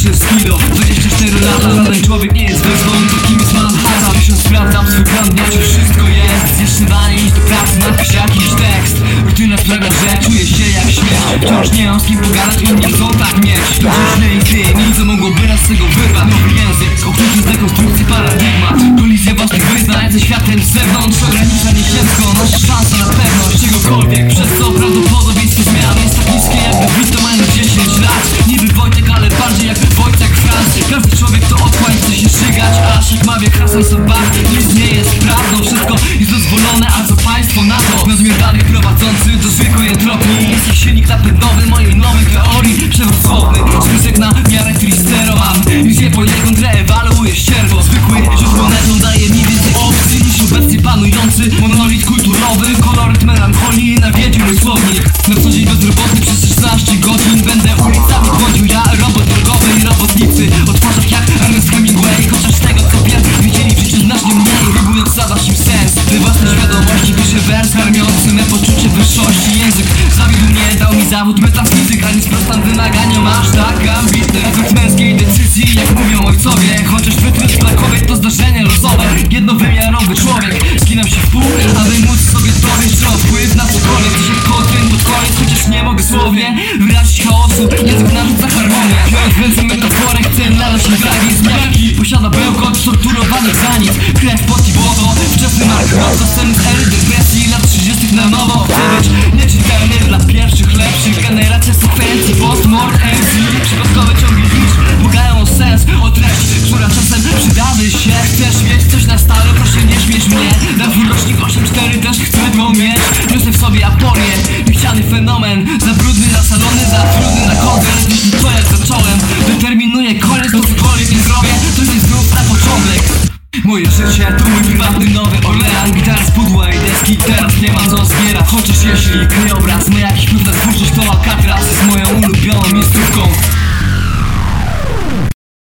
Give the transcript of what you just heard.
6 kilo 24 lata, żaden człowiek nie jest wyzwolony Takim jest Manhattan Miesiąc sprawdzam swój plan dnia, czy wszystko jest Jest śniadanie, iść do pracy, napisz jakiś tekst Rutyna sprawia, że czuję się jak śmierć Wciąż nie mam z kim pogadać, inni chcą tak mieć. Przecież nie istnieje nic, co mogłoby nas z tego wyrwać. Nowy język, okrutny z dekonstrukcji paradygmat Kolizja własnych wyznań ze światem z zewnątrz Ogranicza niesiemsko, nasza Hasan Sabah Nic nie jest prawdą, wszystko jest dozwolone A co państwo na to? Nadmiar dalej prowadzący do zwykłej entropii. Jest jak silnik napędowy mojej nowej teorii Przewrotny, spisek na miarę tristerowam Wizję poniekąd reewaluuje karmiący me poczucie wyższości. Język zawiódł mnie, dał mi zawód metafizyk A nie sprostam wymaganiom aż tak ambitny Efekt męskiej decyzji, jak mówią ojcowie. Chociaż wytrysk dla kobiet to zdarzenie losowe. Jednowymiarowy człowiek, skinam się w pół Aby móc sobie dowieść, że wpływ na cokolwiek. Dzisiaj kotryn pod koniec, chociaż nie mogę słownie Wyrazić chaosu, język narzuca harmonię. Ręce metaforę, chcę nadać im tragizm Jaki posiada bełkot torturowanych za nic. Krew, pot i błoto, wczesny mark To sceny z ery depresji lat 30 na nowo Chcę być nieczytelny dla pierwszych, lepszych Generacja sekwencji, post-mortem Przypadkowe ciągi liczb, bogają o sens O treść, która czasem przydarzy się. Chcesz mieć coś na stałe, proszę nie śmiesz mnie. Na rocznik 8-4 też chcę to mieć. Niosę w sobie aporię, niechciany fenomen. Za brudny na salony, za trudny na koncert. To jak zacząłem, determinuje koniec To cokolwiek nie zrobię, to nie znów na początek. Moje życie to mój prywatny nowy Orlean. Gitara z pudła i deski Teraz nie mam co zbierać. Chociaż jeśli krajobraz ma jakiś na twórczość To Alcatraz